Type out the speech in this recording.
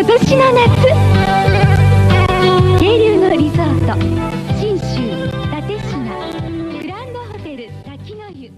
今年の夏渓流のリゾート信州蓼科グランドホテル滝の湯。